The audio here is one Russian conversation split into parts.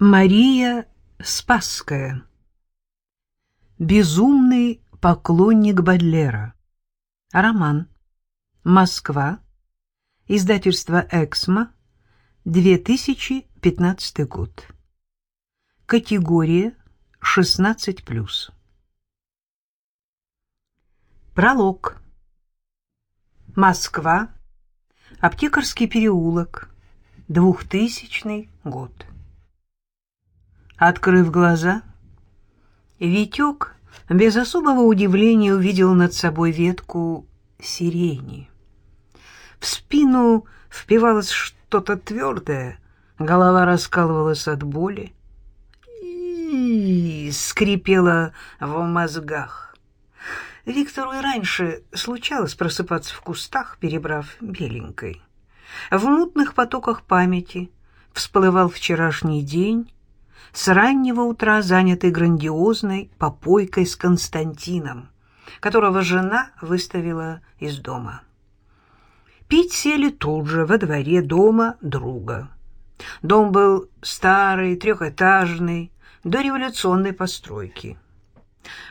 Мария Спасская. Безумный поклонник Бадлера. Роман. Москва. Издательство «Эксмо». 2015 год. Категория 16+. Пролог. Москва. Аптекарский переулок. 2000 год. Открыв глаза, Витек без особого удивления увидел над собой ветку сирени. В спину впивалось что-то твердое, голова раскалывалась от боли и скрипела в мозгах. Виктору и раньше случалось просыпаться в кустах, перебрав беленькой. В мутных потоках памяти всплывал вчерашний день, с раннего утра занятый грандиозной попойкой с Константином, которого жена выставила из дома. Пить сели тут же, во дворе дома друга. Дом был старый, трехэтажный, до революционной постройки.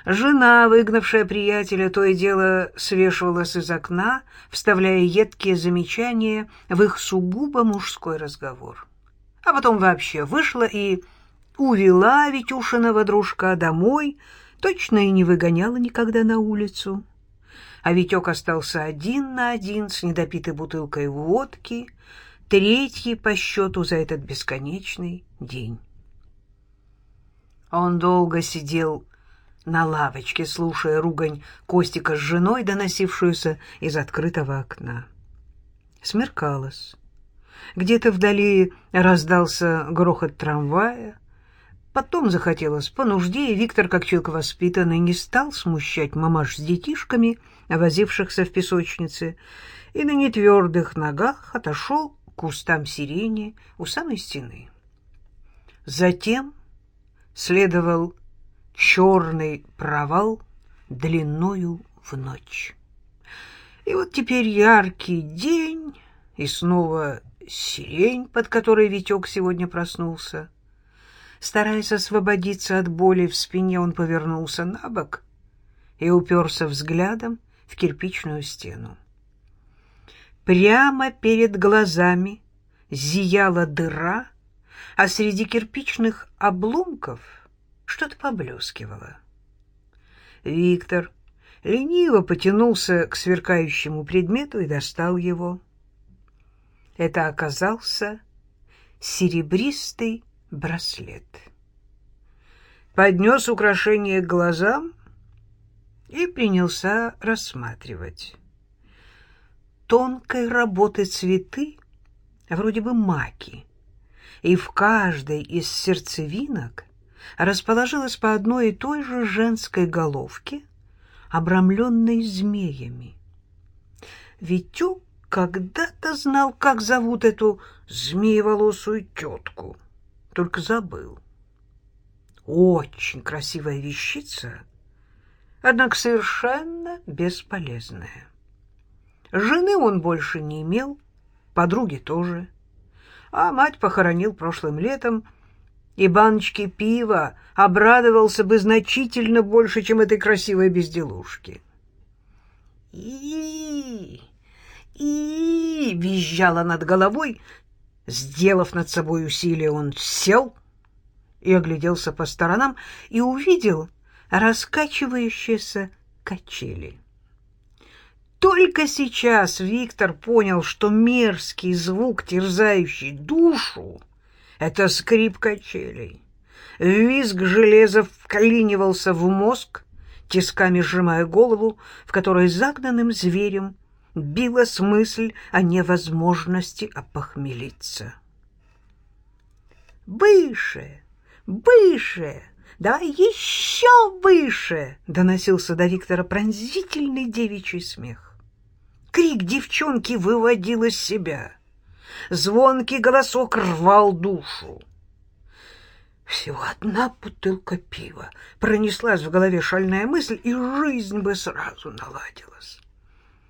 Жена, выгнавшая приятеля, то и дело свешивалась из окна, вставляя едкие замечания в их сугубо мужской разговор. А потом вообще вышла и увела Витюшиного дружка домой, точно и не выгоняла никогда на улицу. А Витек остался один на один с недопитой бутылкой водки, третий по счету за этот бесконечный день. Он долго сидел на лавочке, слушая ругань Костика с женой, доносившуюся из открытого окна. Смеркалось. Где-то вдали раздался грохот трамвая, Потом захотелось по нужде, и Виктор, как человек воспитанный, не стал смущать мамаш с детишками, возившихся в песочнице, и на нетвердых ногах отошел к кустам сирени у самой стены. Затем следовал черный провал длиною в ночь. И вот теперь яркий день, и снова сирень, под которой Витек сегодня проснулся. Стараясь освободиться от боли в спине, он повернулся на бок и уперся взглядом в кирпичную стену. Прямо перед глазами зияла дыра, а среди кирпичных обломков что-то поблескивало. Виктор лениво потянулся к сверкающему предмету и достал его. Это оказался серебристый браслет. Поднес украшение к глазам и принялся рассматривать. Тонкой работы цветы, вроде бы маки, и в каждой из сердцевинок расположилась по одной и той же женской головке, обрамленной змеями. Витюк когда-то знал, как зовут эту змееволосую тетку — только забыл. Очень красивая вещица, однако совершенно бесполезная. Жены он больше не имел, подруги тоже. А мать похоронил прошлым летом, и баночки пива обрадовался бы значительно больше, чем этой красивой безделушке. и и визжала над головой Сделав над собой усилие, он сел и огляделся по сторонам и увидел раскачивающиеся качели. Только сейчас Виктор понял, что мерзкий звук, терзающий душу, — это скрип качелей. Визг железа вклинивался в мозг, тисками сжимая голову, в которой загнанным зверем билась мысль о невозможности опохмелиться. «Выше! Выше! Давай еще выше!» — доносился до Виктора пронзительный девичий смех. Крик девчонки выводил из себя. Звонкий голосок рвал душу. Всего одна бутылка пива. Пронеслась в голове шальная мысль, и жизнь бы сразу наладилась.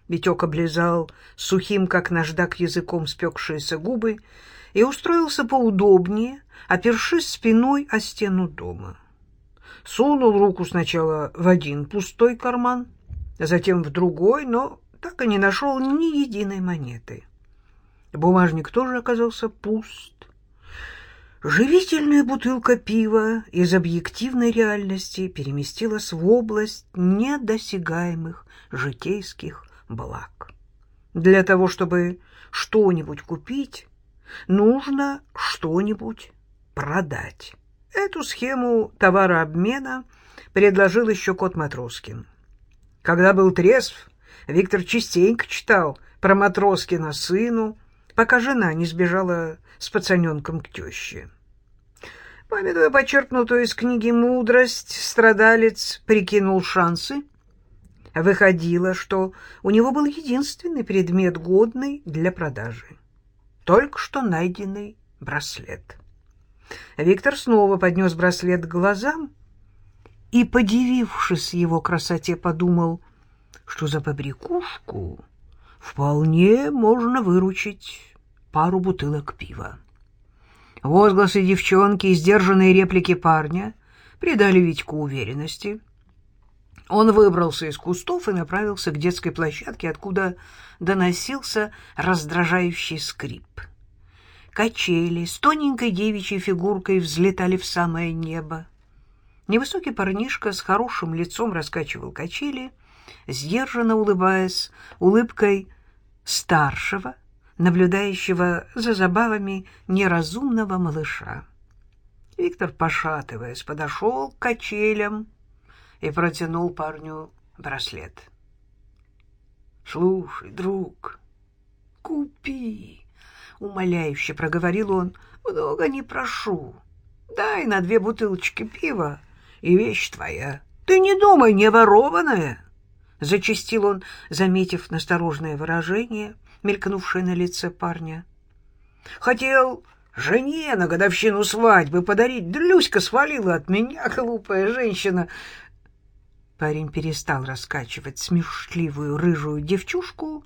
Витек облизал сухим, как наждак, языком спекшиеся губы и устроился поудобнее, опершись спиной о стену дома. Сунул руку сначала в один пустой карман, затем в другой, но так и не нашел ни единой монеты. Бумажник тоже оказался пуст. Живительная бутылка пива из объективной реальности переместилась в область недосягаемых житейских благ. Для того, чтобы что-нибудь купить, нужно что-нибудь продать. Эту схему товарообмена предложил еще кот Матроскин. Когда был трезв, Виктор частенько читал про Матроскина сыну, пока жена не сбежала с пацаненком к теще. Памятуя почерпнутую из книги «Мудрость», страдалец прикинул шансы. Выходило, что у него был единственный предмет, годный для продажи. Только что найденный браслет. Виктор снова поднес браслет к глазам и, подивившись его красоте, подумал, что за побрякушку вполне можно выручить пару бутылок пива. Возгласы девчонки и сдержанные реплики парня придали Витьку уверенности. Он выбрался из кустов и направился к детской площадке, откуда доносился раздражающий скрип. Качели с тоненькой девичьей фигуркой взлетали в самое небо. Невысокий парнишка с хорошим лицом раскачивал качели, сдержанно улыбаясь улыбкой старшего, наблюдающего за забавами неразумного малыша. Виктор, пошатываясь, подошел к качелям и протянул парню браслет. — Слушай, друг, купи, — умоляюще проговорил он, — много не прошу. Дай на две бутылочки пива, и вещь твоя. Ты не думай, не ворованная, — зачастил он, заметив насторожное выражение — мелькнувшее на лице парня. «Хотел жене на годовщину свадьбы подарить, да Люська свалила от меня, глупая женщина!» Парень перестал раскачивать смешливую рыжую девчушку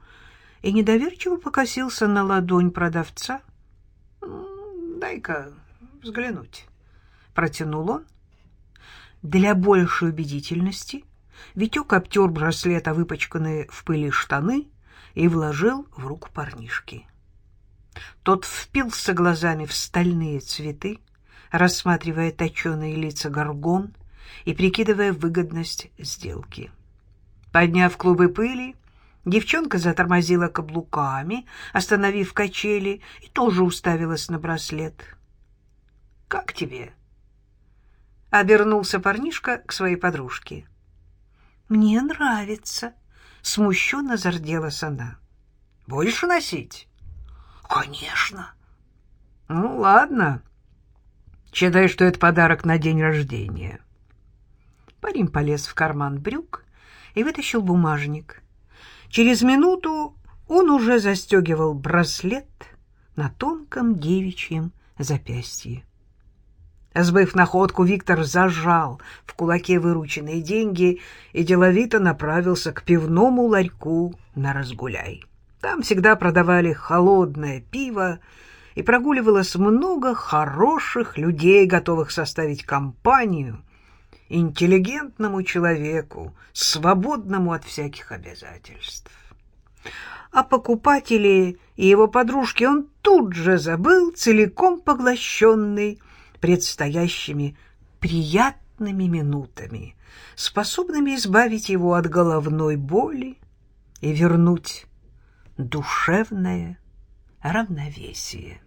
и недоверчиво покосился на ладонь продавца. «Дай-ка взглянуть», — протянул он. Для большей убедительности Витек обтер браслета, выпачканные в пыли штаны, и вложил в руку парнишки. Тот впился глазами в стальные цветы, рассматривая точеные лица горгон и прикидывая выгодность сделки. Подняв клубы пыли, девчонка затормозила каблуками, остановив качели, и тоже уставилась на браслет. — Как тебе? — обернулся парнишка к своей подружке. — Мне нравится, — Смущенно зарделась она. «Больше носить?» «Конечно». «Ну, ладно. Считай, что это подарок на день рождения». Парень полез в карман брюк и вытащил бумажник. Через минуту он уже застегивал браслет на тонком девичьем запястье. Сбыв находку, Виктор зажал в кулаке вырученные деньги и деловито направился к пивному ларьку на разгуляй. Там всегда продавали холодное пиво, и прогуливалось много хороших людей, готовых составить компанию интеллигентному человеку, свободному от всяких обязательств. О покупателе и его подружке он тут же забыл, целиком поглощенный предстоящими приятными минутами, способными избавить его от головной боли и вернуть душевное равновесие.